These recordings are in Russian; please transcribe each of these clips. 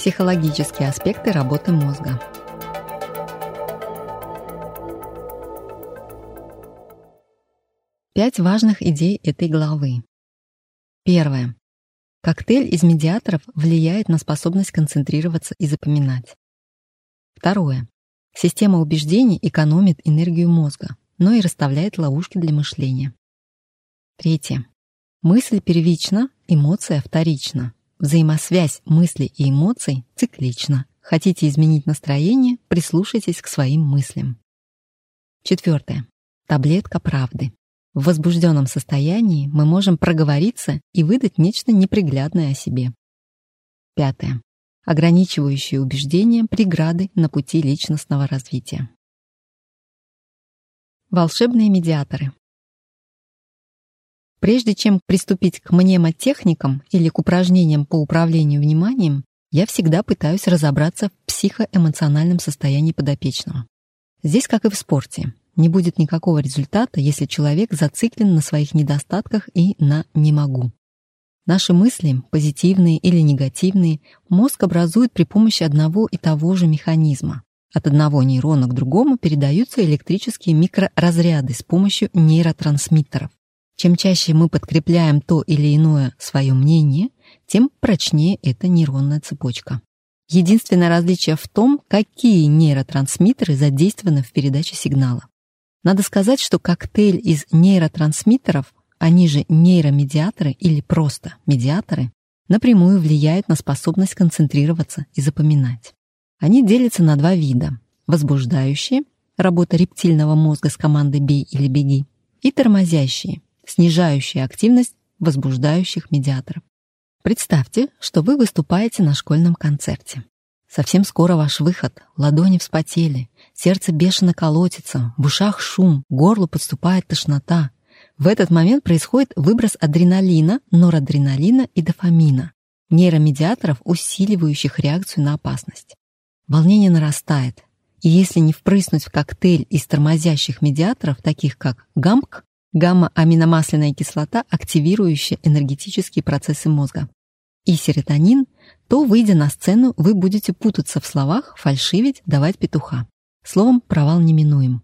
Психологические аспекты работы мозга. Пять важных идей этой главы. Первое. Коктейль из медиаторов влияет на способность концентрироваться и запоминать. Второе. Система убеждений экономит энергию мозга, но и расставляет ловушки для мышления. Третье. Мысль первична, эмоция вторична. Взаимосвязь мысли и эмоций циклична. Хотите изменить настроение, прислушайтесь к своим мыслям. Четвертое. Таблетка правды. В возбужденном состоянии мы можем проговориться и выдать нечто неприглядное о себе. Пятое. Ограничивающие убеждения преграды на пути личностного развития. Волшебные медиаторы. Прежде чем приступить к мнемотехникам или к упражнениям по управлению вниманием, я всегда пытаюсь разобраться в психоэмоциональном состоянии подопечного. Здесь, как и в спорте, не будет никакого результата, если человек зациклен на своих недостатках и на «не могу». Наши мысли, позитивные или негативные, мозг образует при помощи одного и того же механизма. От одного нейрона к другому передаются электрические микроразряды с помощью нейротрансмиттеров. Чем чаще мы подкрепляем то или иное свое мнение, тем прочнее эта нейронная цепочка. Единственное различие в том, какие нейротрансмиттеры задействованы в передаче сигнала. Надо сказать, что коктейль из нейротрансмиттеров, они же нейромедиаторы или просто медиаторы, напрямую влияют на способность концентрироваться и запоминать. Они делятся на два вида – возбуждающие, работа рептильного мозга с командой «бей» или «беги», и тормозящие, снижающие активность возбуждающих медиаторов. Представьте, что вы выступаете на школьном концерте. Совсем скоро ваш выход, ладони вспотели, сердце бешено колотится, в ушах шум, горлу подступает тошнота. В этот момент происходит выброс адреналина, норадреналина и дофамина, нейромедиаторов, усиливающих реакцию на опасность. Волнение нарастает, и если не впрыснуть в коктейль из тормозящих медиаторов, таких как ГАМК, гамма-аминомасляная кислота, активирующая энергетические процессы мозга, и серотонин, то, выйдя на сцену, вы будете путаться в словах, фальшивить, давать петуха. Словом, провал неминуем.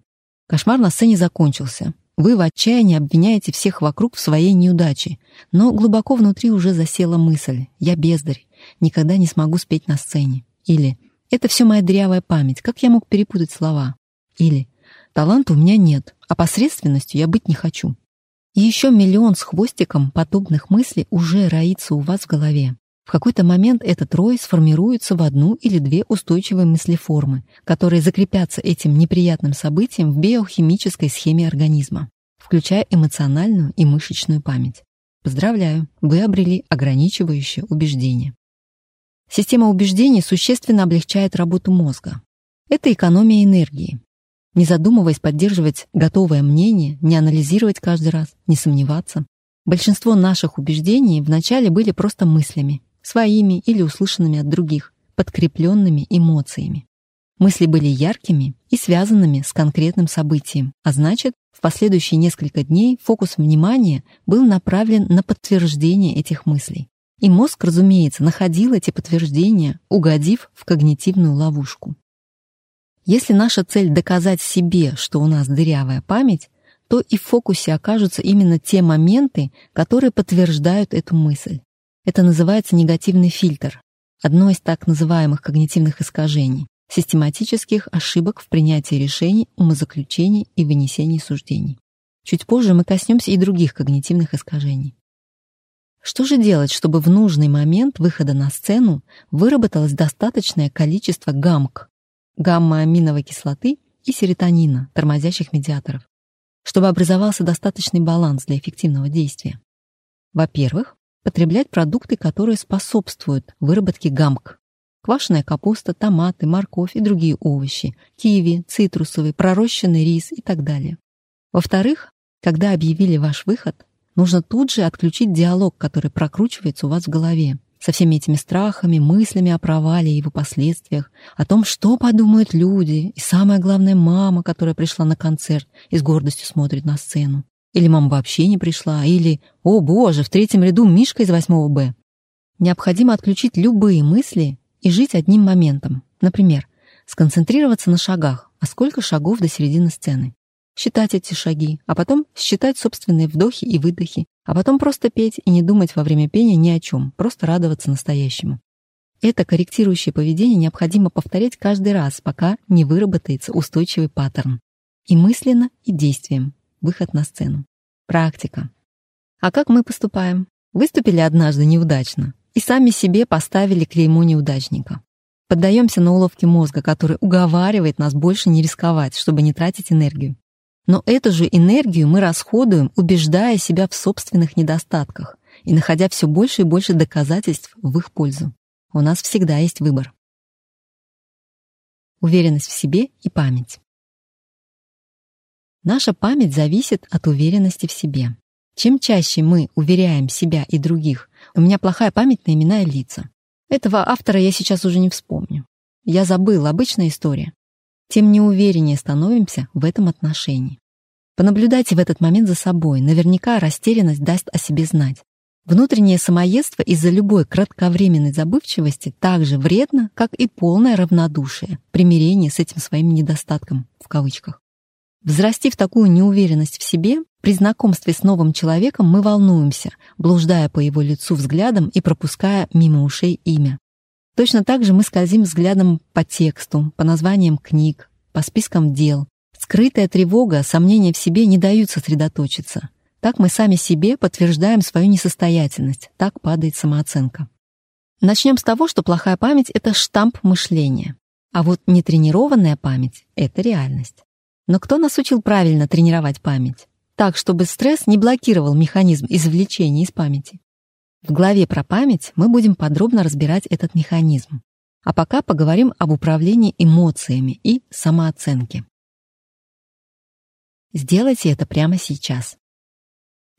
Кошмар на сцене закончился. Вы в отчаянии обвиняете всех вокруг в своей неудаче, но глубоко внутри уже засела мысль «я бездарь, никогда не смогу спеть на сцене». Или «это все моя дрявая память, как я мог перепутать слова?» Или Таланта у меня нет, а посредственностью я быть не хочу. И еще миллион с хвостиком подобных мыслей уже роится у вас в голове. В какой-то момент этот рой сформируется в одну или две устойчивые мыслеформы, которые закрепятся этим неприятным событием в биохимической схеме организма, включая эмоциональную и мышечную память. Поздравляю, вы обрели ограничивающее убеждение. Система убеждений существенно облегчает работу мозга. Это экономия энергии, не задумываясь поддерживать готовое мнение, не анализировать каждый раз, не сомневаться. Большинство наших убеждений вначале были просто мыслями, своими или услышанными от других, подкрепленными эмоциями. Мысли были яркими и связанными с конкретным событием, а значит, в последующие несколько дней фокус внимания был направлен на подтверждение этих мыслей. И мозг, разумеется, находил эти подтверждения, угодив в когнитивную ловушку. Если наша цель доказать себе, что у нас дырявая память, то и в фокусе окажутся именно те моменты, которые подтверждают эту мысль. Это называется негативный фильтр, одно из так называемых когнитивных искажений, систематических ошибок в принятии решений, умозаключений и вынесении суждений. Чуть позже мы коснемся и других когнитивных искажений. Что же делать, чтобы в нужный момент выхода на сцену выработалось достаточное количество гамк, гамма-аминовой кислоты и серотонина, тормозящих медиаторов, чтобы образовался достаточный баланс для эффективного действия. Во-первых, потреблять продукты, которые способствуют выработке гамк. Квашеная капуста, томаты, морковь и другие овощи, киви, цитрусовый, пророщенный рис и так далее. Во-вторых, когда объявили ваш выход, нужно тут же отключить диалог, который прокручивается у вас в голове, со всеми этими страхами, мыслями о провале и его последствиях, о том, что подумают люди, и самое главное, мама, которая пришла на концерт и с гордостью смотрит на сцену. Или мама вообще не пришла, или, о боже, в третьем ряду Мишка из 8 Б. Необходимо отключить любые мысли и жить одним моментом. Например, сконцентрироваться на шагах, а сколько шагов до середины сцены. Считать эти шаги, а потом считать собственные вдохи и выдохи, а потом просто петь и не думать во время пения ни о чем, просто радоваться настоящему. Это корректирующее поведение необходимо повторять каждый раз, пока не выработается устойчивый паттерн. И мысленно, и действием. Выход на сцену. Практика. А как мы поступаем? Выступили однажды неудачно и сами себе поставили клеймо неудачника. Поддаемся на уловки мозга, который уговаривает нас больше не рисковать, чтобы не тратить энергию. Но эту же энергию мы расходуем, убеждая себя в собственных недостатках и находя все больше и больше доказательств в их пользу. У нас всегда есть выбор. Уверенность в себе и память. Наша память зависит от уверенности в себе. Чем чаще мы уверяем себя и других, у меня плохая память на имена и лица. Этого автора я сейчас уже не вспомню. Я забыл, обычная история. Тем неувереннее становимся в этом отношении. Понаблюдайте в этот момент за собой, наверняка растерянность даст о себе знать. Внутреннее самоедство из-за любой кратковременной забывчивости так же вредно, как и полное равнодушие, примирение с этим своим недостатком, в кавычках. Взрастив такую неуверенность в себе, при знакомстве с новым человеком мы волнуемся, блуждая по его лицу взглядом и пропуская мимо ушей имя. Точно так же мы скользим взглядом по тексту, по названиям книг, по спискам дел. Скрытая тревога, сомнения в себе не дают сосредоточиться. Так мы сами себе подтверждаем свою несостоятельность, так падает самооценка. Начнем с того, что плохая память — это штамп мышления, а вот нетренированная память — это реальность. Но кто нас учил правильно тренировать память? Так, чтобы стресс не блокировал механизм извлечения из памяти. В главе про память мы будем подробно разбирать этот механизм. А пока поговорим об управлении эмоциями и самооценке. Сделайте это прямо сейчас.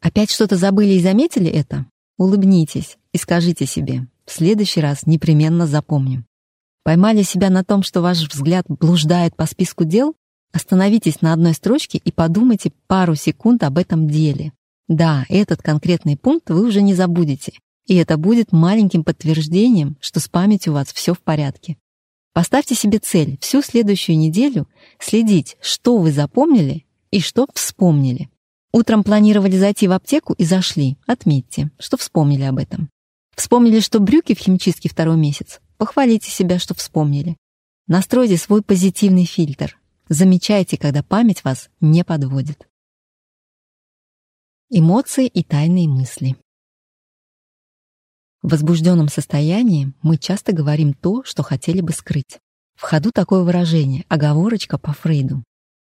Опять что-то забыли и заметили это? Улыбнитесь и скажите себе, в следующий раз непременно запомним. Поймали себя на том, что ваш взгляд блуждает по списку дел? Остановитесь на одной строчке и подумайте пару секунд об этом деле. Да, этот конкретный пункт вы уже не забудете, и это будет маленьким подтверждением, что с памятью у вас все в порядке. Поставьте себе цель всю следующую неделю следить, что вы запомнили и что вспомнили. Утром планировали зайти в аптеку и зашли. Отметьте, что вспомнили об этом. Вспомнили, что брюки в химчистке второй месяц. Похвалите себя, что вспомнили. Настройте свой позитивный фильтр. Замечайте, когда память вас не подводит. Эмоции и тайные мысли. В возбужденном состоянии мы часто говорим то, что хотели бы скрыть. В ходу такое выражение «оговорочка по Фрейду».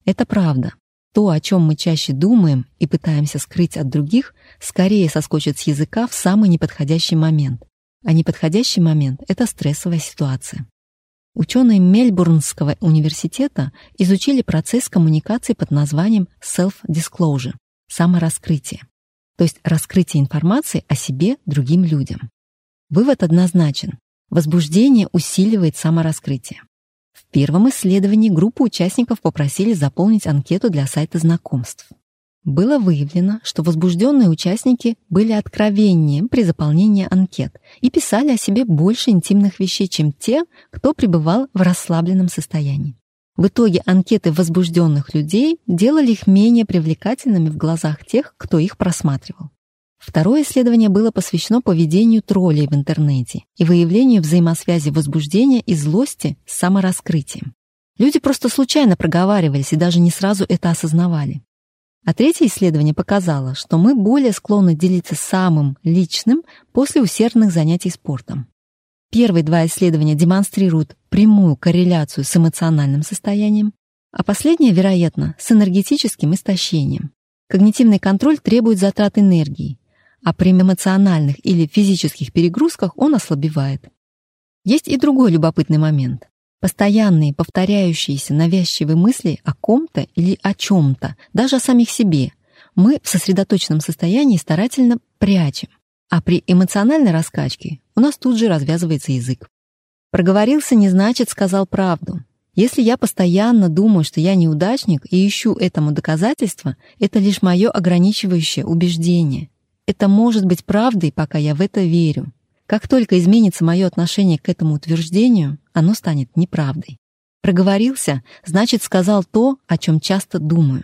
Это правда. То, о чем мы чаще думаем и пытаемся скрыть от других, скорее соскочит с языка в самый неподходящий момент. А неподходящий момент — это стрессовая ситуация. Ученые Мельбурнского университета изучили процесс коммуникации под названием self-disclosure — самораскрытие, то есть раскрытие информации о себе другим людям. Вывод однозначен. Возбуждение усиливает самораскрытие. В первом исследовании группу участников попросили заполнить анкету для сайта знакомств. Было выявлено, что возбужденные участники были откровеннее при заполнении анкет и писали о себе больше интимных вещей, чем те, кто пребывал в расслабленном состоянии. В итоге анкеты возбужденных людей делали их менее привлекательными в глазах тех, кто их просматривал. Второе исследование было посвящено поведению троллей в интернете и выявлению взаимосвязи возбуждения и злости с самораскрытием. Люди просто случайно проговаривались и даже не сразу это осознавали. А третье исследование показало, что мы более склонны делиться самым личным после усердных занятий спортом. Первые два исследования демонстрируют прямую корреляцию с эмоциональным состоянием, а последнее, вероятно, с энергетическим истощением. Когнитивный контроль требует затрат энергии, а при эмоциональных или физических перегрузках он ослабевает. Есть и другой любопытный момент. Постоянные, повторяющиеся, навязчивые мысли о ком-то или о чем-то, даже о самих себе, мы в сосредоточенном состоянии старательно прячем, а при эмоциональной раскачке у нас тут же развязывается язык. Проговорился не значит сказал правду. Если я постоянно думаю, что я неудачник и ищу этому доказательства, это лишь мое ограничивающее убеждение. Это может быть правдой, пока я в это верю. Как только изменится мое отношение к этому утверждению, оно станет неправдой. Проговорился, значит, сказал то, о чем часто думаю.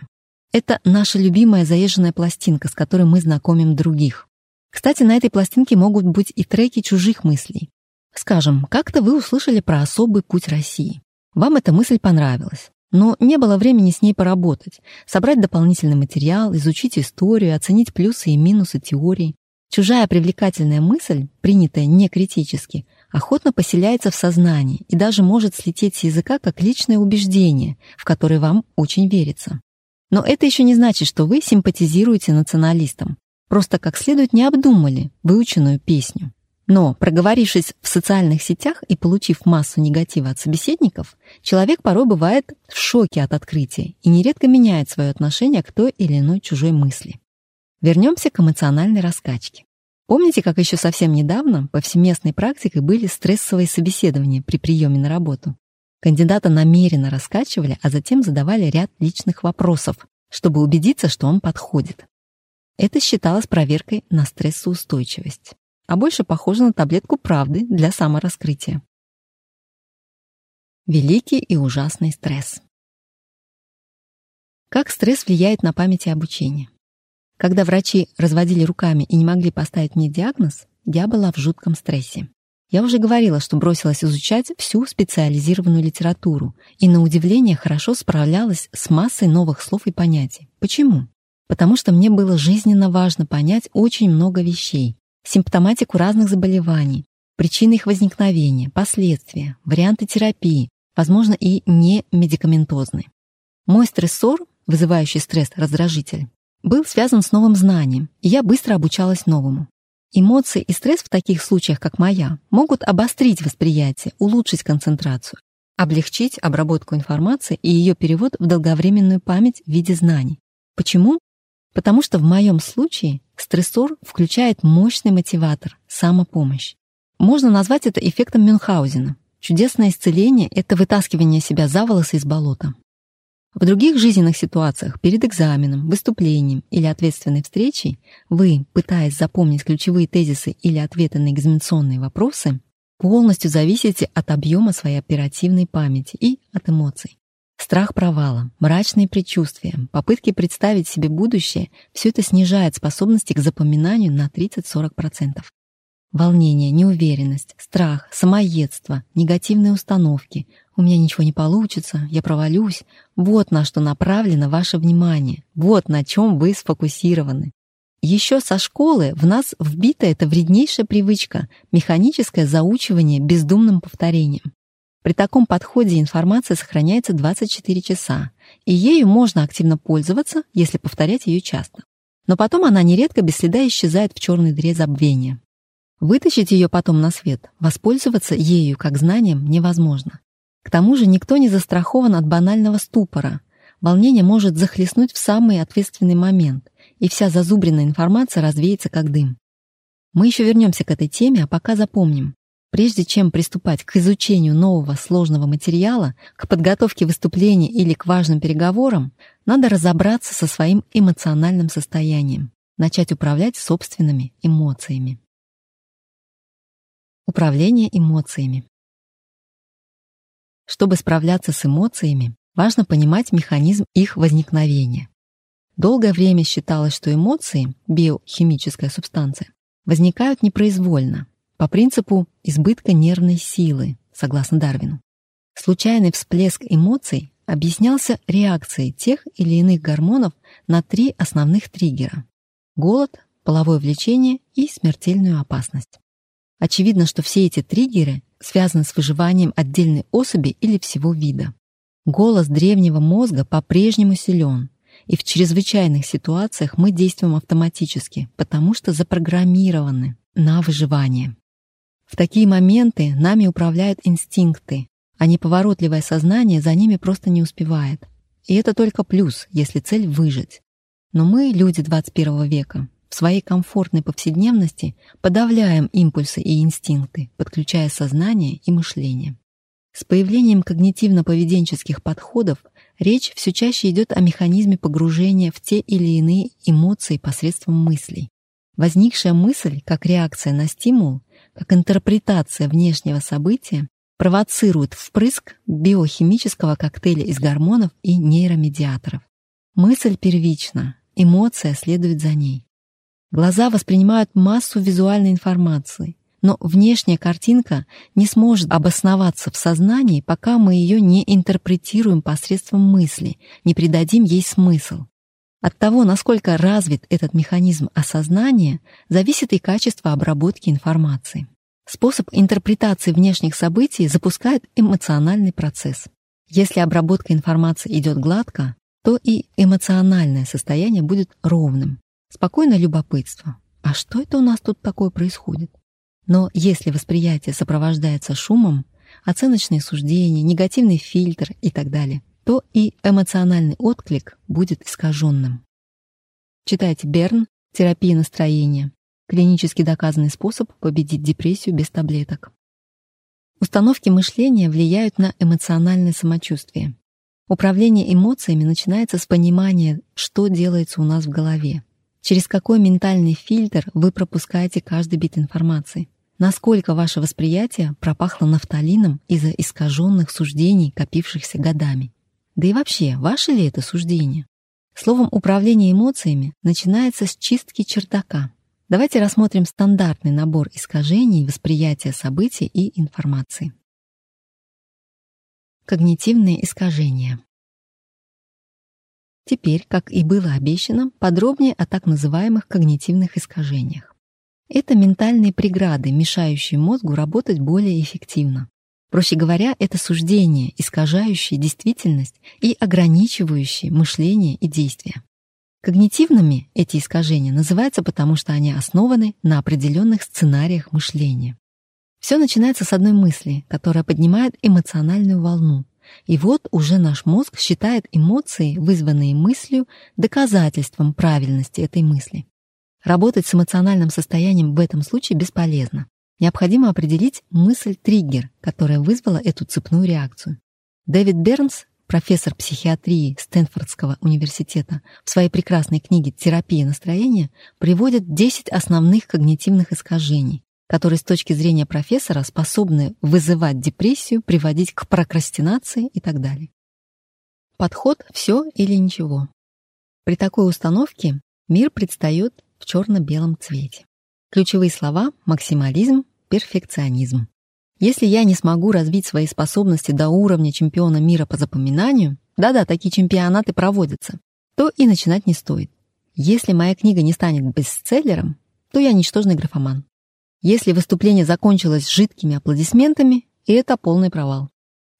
Это наша любимая заезженная пластинка, с которой мы знакомим других. Кстати, на этой пластинке могут быть и треки чужих мыслей. Скажем, как-то вы услышали про особый путь России. Вам эта мысль понравилась, но не было времени с ней поработать, собрать дополнительный материал, изучить историю, оценить плюсы и минусы теории. Чужая привлекательная мысль, принятая не критически, охотно поселяется в сознании и даже может слететь с языка как личное убеждение, в которое вам очень верится. Но это еще не значит, что вы симпатизируете националистам, просто как следует не обдумали выученную песню. Но, проговорившись в социальных сетях и получив массу негатива от собеседников, человек порой бывает в шоке от открытия и нередко меняет свое отношение к той или иной чужой мысли. Вернемся к эмоциональной раскачке. Помните, как еще совсем недавно повсеместной практикой были стрессовые собеседования при приеме на работу? Кандидата намеренно раскачивали, а затем задавали ряд личных вопросов, чтобы убедиться, что он подходит. Это считалось проверкой на стрессоустойчивость а больше похоже на таблетку правды для самораскрытия. Великий и ужасный стресс. Как стресс влияет на память и обучение? Когда врачи разводили руками и не могли поставить мне диагноз, я была в жутком стрессе. Я уже говорила, что бросилась изучать всю специализированную литературу и, на удивление, хорошо справлялась с массой новых слов и понятий. Почему? Потому что мне было жизненно важно понять очень много вещей, симптоматику разных заболеваний, причины их возникновения, последствия, варианты терапии, возможно, и не медикаментозные. Мой стрессор, вызывающий стресс-раздражитель, был связан с новым знанием, и я быстро обучалась новому. Эмоции и стресс в таких случаях, как моя, могут обострить восприятие, улучшить концентрацию, облегчить обработку информации и ее перевод в долговременную память в виде знаний. Почему? Потому что в моем случае стрессор включает мощный мотиватор — самопомощь. Можно назвать это эффектом Мюнхгаузена. Чудесное исцеление — это вытаскивание себя за волосы из болота. В других жизненных ситуациях, перед экзаменом, выступлением или ответственной встречей, вы, пытаясь запомнить ключевые тезисы или ответы на экзаменационные вопросы, полностью зависите от объема своей оперативной памяти и от эмоций. Страх провала, мрачные предчувствия, попытки представить себе будущее — все это снижает способности к запоминанию на 30-40%. Волнение, неуверенность, страх, самоедство, негативные установки «у меня ничего не получится», «я провалюсь» — вот на что направлено ваше внимание, вот на чем вы сфокусированы. Еще со школы в нас вбита эта вреднейшая привычка — механическое заучивание бездумным повторением. При таком подходе информация сохраняется 24 часа, и ею можно активно пользоваться, если повторять ее часто. Но потом она нередко без следа исчезает в черной дыре забвения. Вытащить ее потом на свет, воспользоваться ею как знанием невозможно. К тому же никто не застрахован от банального ступора. Волнение может захлестнуть в самый ответственный момент, и вся зазубренная информация развеется как дым. Мы еще вернемся к этой теме, а пока запомним. Прежде чем приступать к изучению нового сложного материала, к подготовке выступления или к важным переговорам, надо разобраться со своим эмоциональным состоянием, начать управлять собственными эмоциями. Управление эмоциями. Чтобы справляться с эмоциями, важно понимать механизм их возникновения. Долгое время считалось, что эмоции, биохимическая субстанция, возникают непроизвольно, по принципу избытка нервной силы, согласно Дарвину. Случайный всплеск эмоций объяснялся реакцией тех или иных гормонов на три основных триггера – голод, половое влечение и смертельную опасность. Очевидно, что все эти триггеры связаны с выживанием отдельной особи или всего вида. Голос древнего мозга по-прежнему силен, и в чрезвычайных ситуациях мы действуем автоматически, потому что запрограммированы на выживание. В такие моменты нами управляют инстинкты, а неповоротливое сознание за ними просто не успевает. И это только плюс, если цель — выжить. Но мы, люди 21 века, в своей комфортной повседневности подавляем импульсы и инстинкты, подключая сознание и мышление. С появлением когнитивно-поведенческих подходов речь все чаще идет о механизме погружения в те или иные эмоции посредством мыслей. Возникшая мысль, как реакция на стимул, как интерпретация внешнего события, провоцирует впрыск биохимического коктейля из гормонов и нейромедиаторов. Мысль первична, эмоция следует за ней. Глаза воспринимают массу визуальной информации, но внешняя картинка не сможет обосноваться в сознании, пока мы ее не интерпретируем посредством мысли, не придадим ей смысл. От того, насколько развит этот механизм осознания, зависит и качество обработки информации. Способ интерпретации внешних событий запускает эмоциональный процесс. Если обработка информации идет гладко, то и эмоциональное состояние будет ровным. Спокойное любопытство. А что это у нас тут такое происходит? Но если восприятие сопровождается шумом, оценочные суждения, негативный фильтр и так далее, то и эмоциональный отклик будет искаженным. Читайте Берн «Терапия настроения», клинически доказанный способ победить депрессию без таблеток. Установки мышления влияют на эмоциональное самочувствие. Управление эмоциями начинается с понимания, что делается у нас в голове. Через какой ментальный фильтр вы пропускаете каждый бит информации. Насколько ваше восприятие пропахло нафталином из-за искаженных суждений, копившихся годами. Да и вообще, ваше ли это суждение? Словом, управление эмоциями начинается с чистки чердака. Давайте рассмотрим стандартный набор искажений восприятия событий и информации. Когнитивные искажения. Теперь, как и было обещано, подробнее о так называемых когнитивных искажениях. Это ментальные преграды, мешающие мозгу работать более эффективно. Проще говоря, это суждения, искажающие действительность и ограничивающие мышление и действия. Когнитивными эти искажения называются потому, что они основаны на определенных сценариях мышления. Все начинается с одной мысли, которая поднимает эмоциональную волну. И вот уже наш мозг считает эмоции, вызванные мыслью, доказательством правильности этой мысли. Работать с эмоциональным состоянием в этом случае бесполезно. Необходимо определить мысль-триггер, которая вызвала эту цепную реакцию. Дэвид Бернс, профессор психиатрии Стэнфордского университета, в своей прекрасной книге «Терапия настроения» приводит 10 основных когнитивных искажений, которые с точки зрения профессора способны вызывать депрессию, приводить к прокрастинации и так далее. Подход «все или ничего». При такой установке мир предстает в черно-белом цвете. Ключевые слова — максимализм, перфекционизм. Если я не смогу развить свои способности до уровня чемпиона мира по запоминанию, да-да, такие чемпионаты проводятся, то и начинать не стоит. Если моя книга не станет бестселлером, то я ничтожный графоман. Если выступление закончилось жидкими аплодисментами, это полный провал.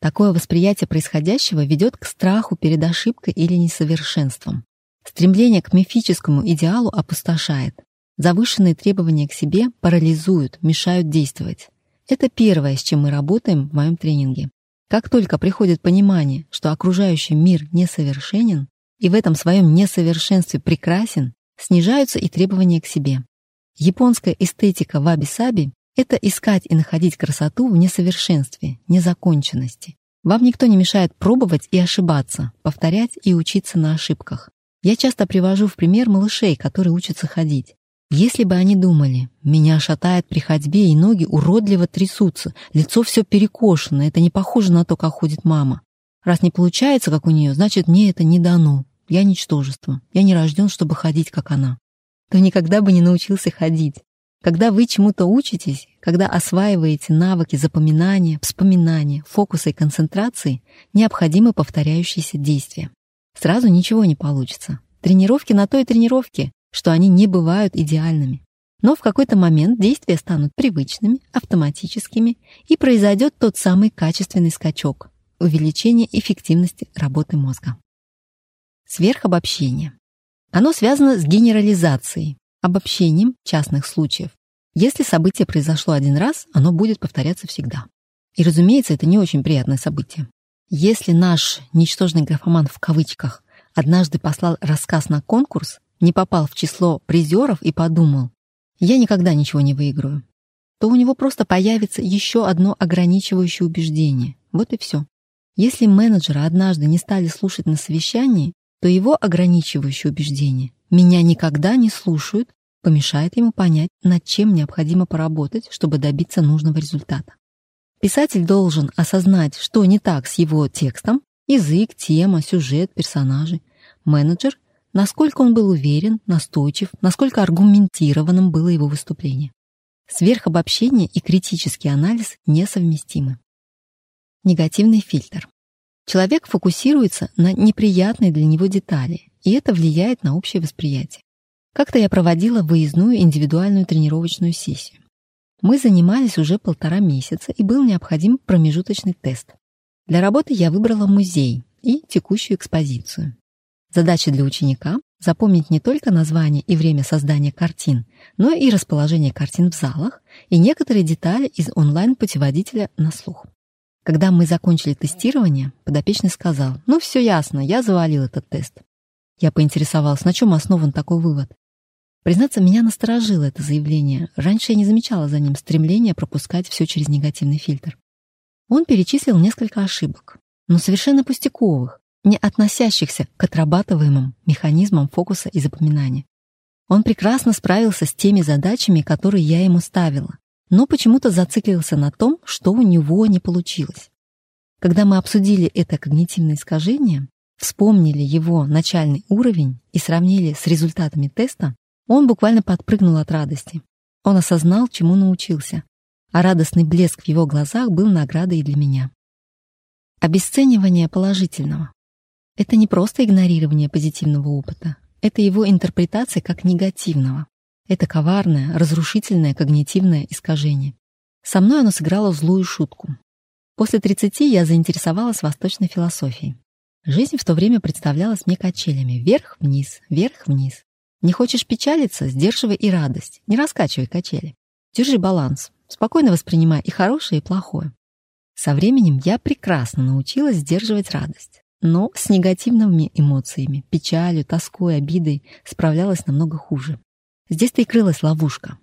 Такое восприятие происходящего ведет к страху перед ошибкой или несовершенством. Стремление к мифическому идеалу опустошает. Завышенные требования к себе парализуют, мешают действовать. Это первое, с чем мы работаем в моем тренинге. Как только приходит понимание, что окружающий мир несовершенен, и в этом своем несовершенстве прекрасен, снижаются и требования к себе. Японская эстетика ваби-саби — это искать и находить красоту в несовершенстве, незаконченности. Вам никто не мешает пробовать и ошибаться, повторять и учиться на ошибках. Я часто привожу в пример малышей, которые учатся ходить. Если бы они думали, меня шатает при ходьбе и ноги уродливо трясутся, лицо все перекошено, это не похоже на то, как ходит мама. Раз не получается, как у нее, значит, мне это не дано. Я ничтожество. Я не рожден, чтобы ходить, как она то никогда бы не научился ходить. Когда вы чему-то учитесь, когда осваиваете навыки запоминания, вспоминания, фокуса и концентрации, необходимы повторяющиеся действия. Сразу ничего не получится. Тренировки на то и тренировки, что они не бывают идеальными. Но в какой-то момент действия станут привычными, автоматическими, и произойдет тот самый качественный скачок — увеличение эффективности работы мозга. Сверхобобщение. Оно связано с генерализацией, обобщением частных случаев. Если событие произошло один раз, оно будет повторяться всегда. И, разумеется, это не очень приятное событие. Если наш «ничтожный графоман» в кавычках однажды послал рассказ на конкурс, не попал в число призеров и подумал, я никогда ничего не выиграю, то у него просто появится еще одно ограничивающее убеждение. Вот и все. Если менеджера однажды не стали слушать на совещании, то его ограничивающее убеждение «меня никогда не слушают» помешает ему понять, над чем необходимо поработать, чтобы добиться нужного результата. Писатель должен осознать, что не так с его текстом, язык, тема, сюжет, персонажи. Менеджер — насколько он был уверен, настойчив, насколько аргументированным было его выступление. Сверхобобщение и критический анализ несовместимы. Негативный фильтр. Человек фокусируется на неприятной для него детали, и это влияет на общее восприятие. Как-то я проводила выездную индивидуальную тренировочную сессию. Мы занимались уже полтора месяца, и был необходим промежуточный тест. Для работы я выбрала музей и текущую экспозицию. Задача для ученика — запомнить не только название и время создания картин, но и расположение картин в залах и некоторые детали из онлайн-путеводителя на слух. Когда мы закончили тестирование, подопечный сказал, «Ну, все ясно, я завалил этот тест». Я поинтересовалась, на чем основан такой вывод. Признаться, меня насторожило это заявление. Раньше я не замечала за ним стремления пропускать все через негативный фильтр. Он перечислил несколько ошибок, но совершенно пустяковых, не относящихся к отрабатываемым механизмам фокуса и запоминания. Он прекрасно справился с теми задачами, которые я ему ставила, но почему-то зациклился на том, что у него не получилось. Когда мы обсудили это когнитивное искажение, вспомнили его начальный уровень и сравнили с результатами теста, он буквально подпрыгнул от радости. Он осознал, чему научился, а радостный блеск в его глазах был наградой для меня. Обесценивание положительного. Это не просто игнорирование позитивного опыта, это его интерпретация как негативного. Это коварное, разрушительное когнитивное искажение. Со мной оно сыграло злую шутку. После 30 я заинтересовалась восточной философией. Жизнь в то время представлялась мне качелями. Вверх-вниз, вверх-вниз. Не хочешь печалиться? Сдерживай и радость. Не раскачивай качели. Держи баланс. Спокойно воспринимай и хорошее, и плохое. Со временем я прекрасно научилась сдерживать радость но с негативными эмоциями, печалью, тоской, обидой справлялась намного хуже. Здесь-то и крылась ловушка.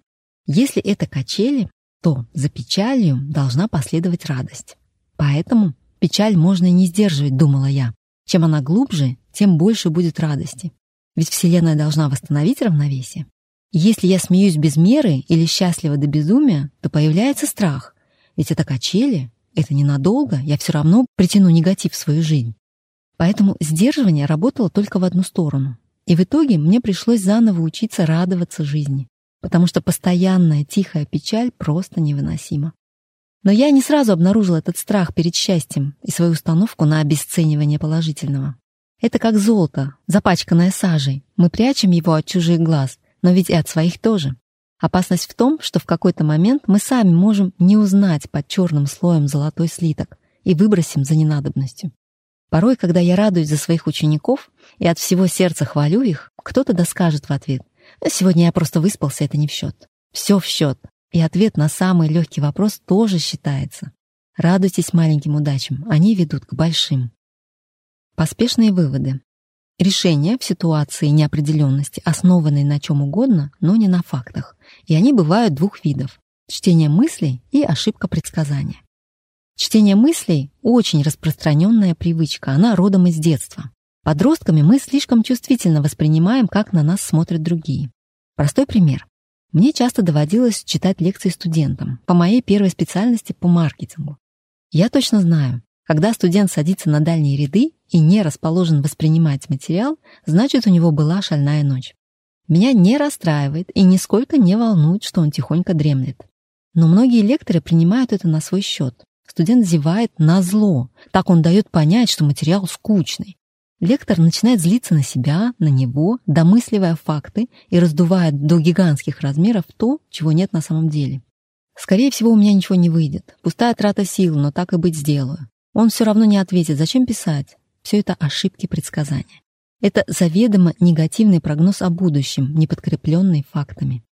Если это качели, то за печалью должна последовать радость. Поэтому печаль можно и не сдерживать, думала я. Чем она глубже, тем больше будет радости. Ведь Вселенная должна восстановить равновесие. если я смеюсь без меры или счастлива до безумия, то появляется страх. Ведь это качели, это ненадолго, я все равно притяну негатив в свою жизнь. Поэтому сдерживание работало только в одну сторону. И в итоге мне пришлось заново учиться радоваться жизни, потому что постоянная тихая печаль просто невыносима. Но я не сразу обнаружила этот страх перед счастьем и свою установку на обесценивание положительного. Это как золото, запачканное сажей. Мы прячем его от чужих глаз, но ведь и от своих тоже. Опасность в том, что в какой-то момент мы сами можем не узнать под черным слоем золотой слиток и выбросим за ненадобностью. Порой, когда я радуюсь за своих учеников и от всего сердца хвалю их, кто-то да скажет в ответ, «А «Сегодня я просто выспался, это не в счет». Все в счет. И ответ на самый легкий вопрос тоже считается. Радуйтесь маленьким удачам, они ведут к большим. Поспешные выводы. Решения в ситуации неопределенности, основанные на чем угодно, но не на фактах. И они бывают двух видов. Чтение мыслей и ошибка предсказания. Чтение мыслей — очень распространенная привычка, она родом из детства. Подростками мы слишком чувствительно воспринимаем, как на нас смотрят другие. Простой пример. Мне часто доводилось читать лекции студентам по моей первой специальности по маркетингу. Я точно знаю, когда студент садится на дальние ряды и не расположен воспринимать материал, значит, у него была шальная ночь. Меня не расстраивает и нисколько не волнует, что он тихонько дремлет. Но многие лекторы принимают это на свой счет. Студент зевает на зло. Так он дает понять, что материал скучный. Лектор начинает злиться на себя, на него, домысливая факты и раздувая до гигантских размеров то, чего нет на самом деле. Скорее всего, у меня ничего не выйдет. Пустая трата сил, но так и быть сделаю. Он все равно не ответит, зачем писать. Все это ошибки предсказания. Это заведомо негативный прогноз о будущем, не подкрепленный фактами.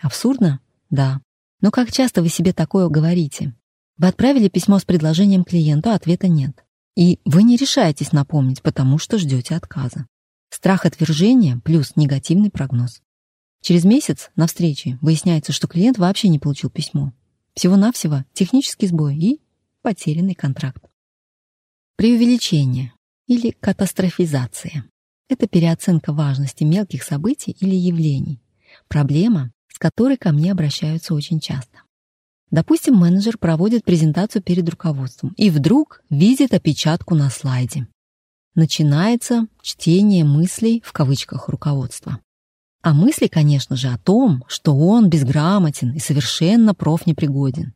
Абсурдно? Да. Но как часто вы себе такое говорите? Вы отправили письмо с предложением клиенту, а ответа нет. И вы не решаетесь напомнить, потому что ждете отказа. Страх отвержения плюс негативный прогноз. Через месяц на встрече выясняется, что клиент вообще не получил письмо. Всего-навсего технический сбой и потерянный контракт. Преувеличение или катастрофизация — это переоценка важности мелких событий или явлений. Проблема, с которой ко мне обращаются очень часто. Допустим, менеджер проводит презентацию перед руководством и вдруг видит опечатку на слайде. Начинается чтение мыслей в кавычках руководства. А мысли, конечно же, о том, что он безграмотен и совершенно профнепригоден.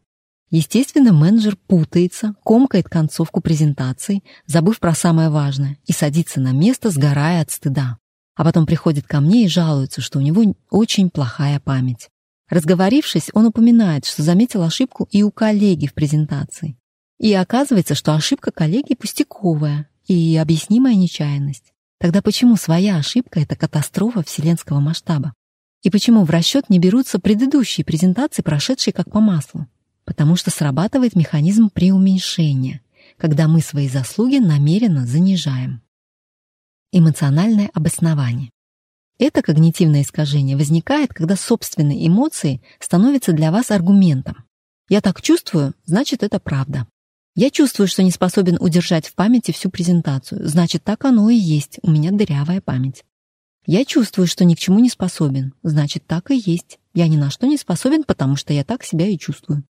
Естественно, менеджер путается, комкает концовку презентации, забыв про самое важное, и садится на место, сгорая от стыда. А потом приходит ко мне и жалуется, что у него очень плохая память. Разговорившись, он упоминает, что заметил ошибку и у коллеги в презентации. И оказывается, что ошибка коллеги пустяковая и объяснимая нечаянность. Тогда почему своя ошибка — это катастрофа вселенского масштаба? И почему в расчет не берутся предыдущие презентации, прошедшие как по маслу? Потому что срабатывает механизм преуменьшения, когда мы свои заслуги намеренно занижаем. Эмоциональное обоснование. Это когнитивное искажение возникает, когда собственные эмоции становятся для вас аргументом. Я так чувствую, значит, это правда. Я чувствую, что не способен удержать в памяти всю презентацию. Значит, так оно и есть. У меня дырявая память. Я чувствую, что ни к чему не способен. Значит, так и есть. Я ни на что не способен, потому что я так себя и чувствую.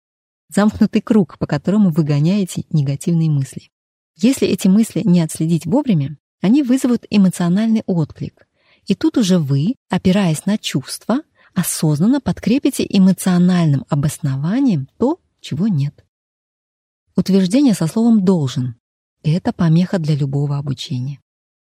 Замкнутый круг, по которому вы гоняете негативные мысли. Если эти мысли не отследить вовремя, они вызовут эмоциональный отклик. И тут уже вы, опираясь на чувства, осознанно подкрепите эмоциональным обоснованием то, чего нет. Утверждение со словом «должен» — это помеха для любого обучения.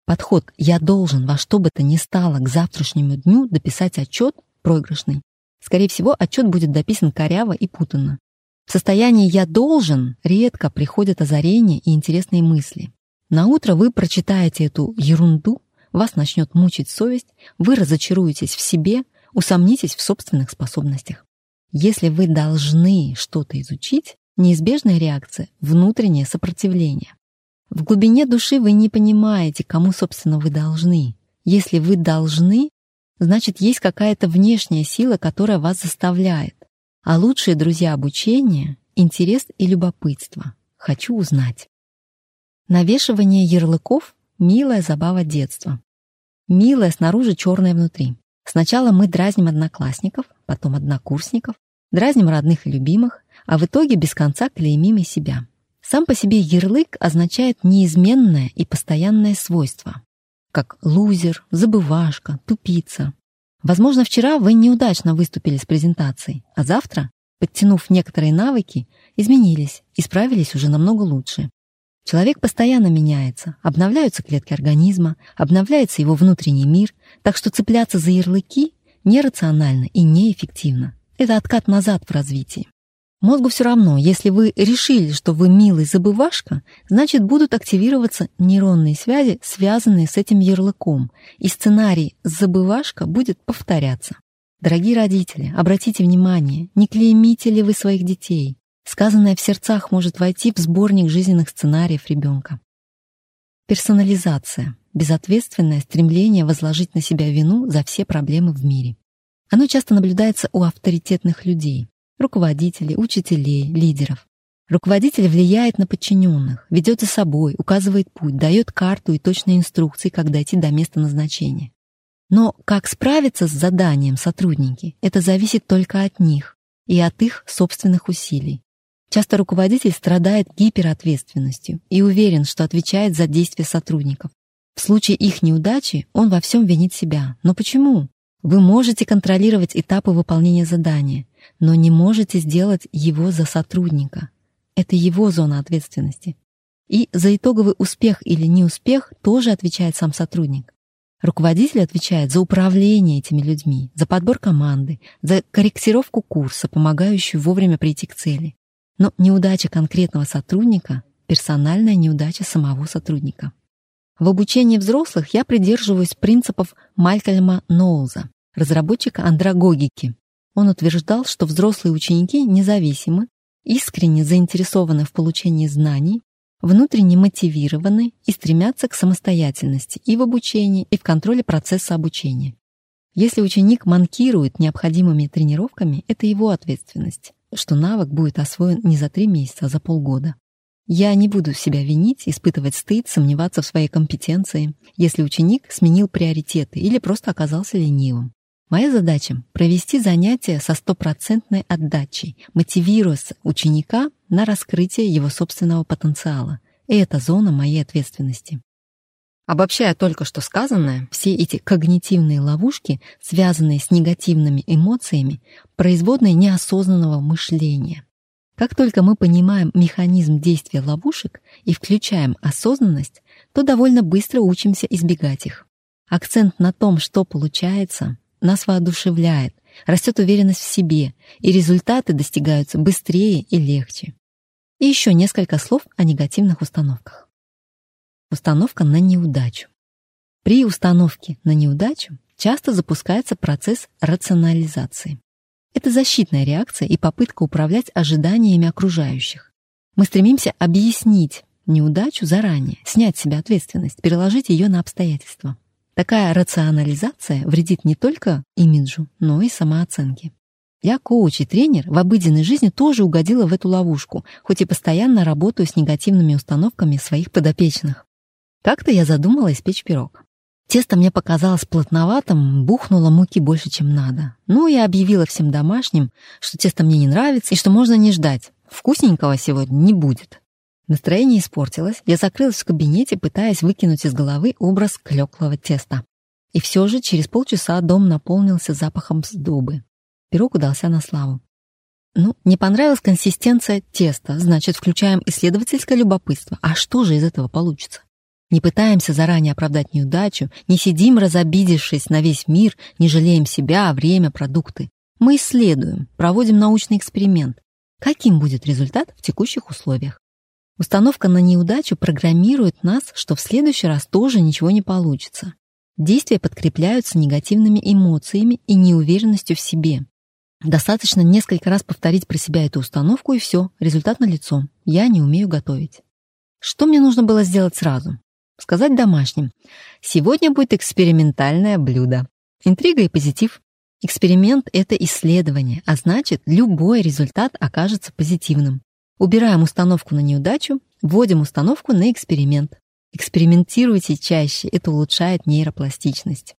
Подход «я должен во что бы то ни стало к завтрашнему дню дописать отчет» проигрышный. Скорее всего, отчет будет дописан коряво и путанно. В состоянии «я должен» редко приходят озарения и интересные мысли. На утро вы прочитаете эту ерунду, вас начнет мучить совесть, вы разочаруетесь в себе, усомнитесь в собственных способностях. Если вы должны что-то изучить, Неизбежная реакция — внутреннее сопротивление. В глубине души вы не понимаете, кому, собственно, вы должны. Если вы должны, значит, есть какая-то внешняя сила, которая вас заставляет. А лучшие друзья обучения — интерес и любопытство. Хочу узнать. Навешивание ярлыков — милая забава детства. Милая снаружи, черная внутри. Сначала мы дразним одноклассников, потом однокурсников, дразним родных и любимых, а в итоге без конца клеймим и себя. Сам по себе ярлык означает неизменное и постоянное свойство, как лузер, забывашка, тупица. Возможно, вчера вы неудачно выступили с презентацией, а завтра, подтянув некоторые навыки, изменились и справились уже намного лучше. Человек постоянно меняется, обновляются клетки организма, обновляется его внутренний мир, так что цепляться за ярлыки нерационально и неэффективно. Это откат назад в развитии. Мозгу все равно, если вы решили, что вы милый забывашка, значит будут активироваться нейронные связи, связанные с этим ярлыком, и сценарий «забывашка» будет повторяться. Дорогие родители, обратите внимание, не клеймите ли вы своих детей. Сказанное в сердцах может войти в сборник жизненных сценариев ребенка. Персонализация — безответственное стремление возложить на себя вину за все проблемы в мире. Оно часто наблюдается у авторитетных людей руководителей, учителей, лидеров. Руководитель влияет на подчиненных, ведет за собой, указывает путь, дает карту и точные инструкции, как дойти до места назначения. Но как справиться с заданием сотрудники, это зависит только от них и от их собственных усилий. Часто руководитель страдает гиперответственностью и уверен, что отвечает за действия сотрудников. В случае их неудачи он во всем винит себя. Но почему? Вы можете контролировать этапы выполнения задания, но не можете сделать его за сотрудника. Это его зона ответственности. И за итоговый успех или неуспех тоже отвечает сам сотрудник. Руководитель отвечает за управление этими людьми, за подбор команды, за корректировку курса, помогающую вовремя прийти к цели. Но неудача конкретного сотрудника — персональная неудача самого сотрудника. В обучении взрослых я придерживаюсь принципов Малькольма Ноуза, разработчика андрогогики. Он утверждал, что взрослые ученики независимы, искренне заинтересованы в получении знаний, внутренне мотивированы и стремятся к самостоятельности и в обучении, и в контроле процесса обучения. Если ученик манкирует необходимыми тренировками, это его ответственность, что навык будет освоен не за три месяца, а за полгода. Я не буду себя винить, испытывать стыд, сомневаться в своей компетенции, если ученик сменил приоритеты или просто оказался ленивым. Моя задача — провести занятия со стопроцентной отдачей, мотивируя ученика на раскрытие его собственного потенциала. И это зона моей ответственности. Обобщая только что сказанное, все эти когнитивные ловушки, связанные с негативными эмоциями, производные неосознанного мышления. Как только мы понимаем механизм действия ловушек и включаем осознанность, то довольно быстро учимся избегать их. Акцент на том, что получается, нас воодушевляет, растет уверенность в себе, и результаты достигаются быстрее и легче. И еще несколько слов о негативных установках. Установка на неудачу. При установке на неудачу часто запускается процесс рационализации. Это защитная реакция и попытка управлять ожиданиями окружающих. Мы стремимся объяснить неудачу заранее, снять с себя ответственность, переложить ее на обстоятельства. Такая рационализация вредит не только имиджу, но и самооценке. Я коуч и тренер в обыденной жизни тоже угодила в эту ловушку, хоть и постоянно работаю с негативными установками своих подопечных. Как-то я задумала испечь пирог. Тесто мне показалось плотноватым, бухнуло муки больше, чем надо. Ну, я объявила всем домашним, что тесто мне не нравится и что можно не ждать. Вкусненького сегодня не будет. Настроение испортилось, я закрылась в кабинете, пытаясь выкинуть из головы образ клеклого теста. И все же через полчаса дом наполнился запахом сдобы. Пирог удался на славу. Ну, не понравилась консистенция теста, значит, включаем исследовательское любопытство. А что же из этого получится? Не пытаемся заранее оправдать неудачу, не сидим, разобидевшись на весь мир, не жалеем себя, время, продукты. Мы исследуем, проводим научный эксперимент. Каким будет результат в текущих условиях? Установка на неудачу программирует нас, что в следующий раз тоже ничего не получится. Действия подкрепляются негативными эмоциями и неуверенностью в себе. Достаточно несколько раз повторить про себя эту установку, и все, результат налицо. Я не умею готовить. Что мне нужно было сделать сразу? Сказать домашним. Сегодня будет экспериментальное блюдо. Интрига и позитив. Эксперимент — это исследование, а значит, любой результат окажется позитивным. Убираем установку на неудачу, вводим установку на эксперимент. Экспериментируйте чаще, это улучшает нейропластичность.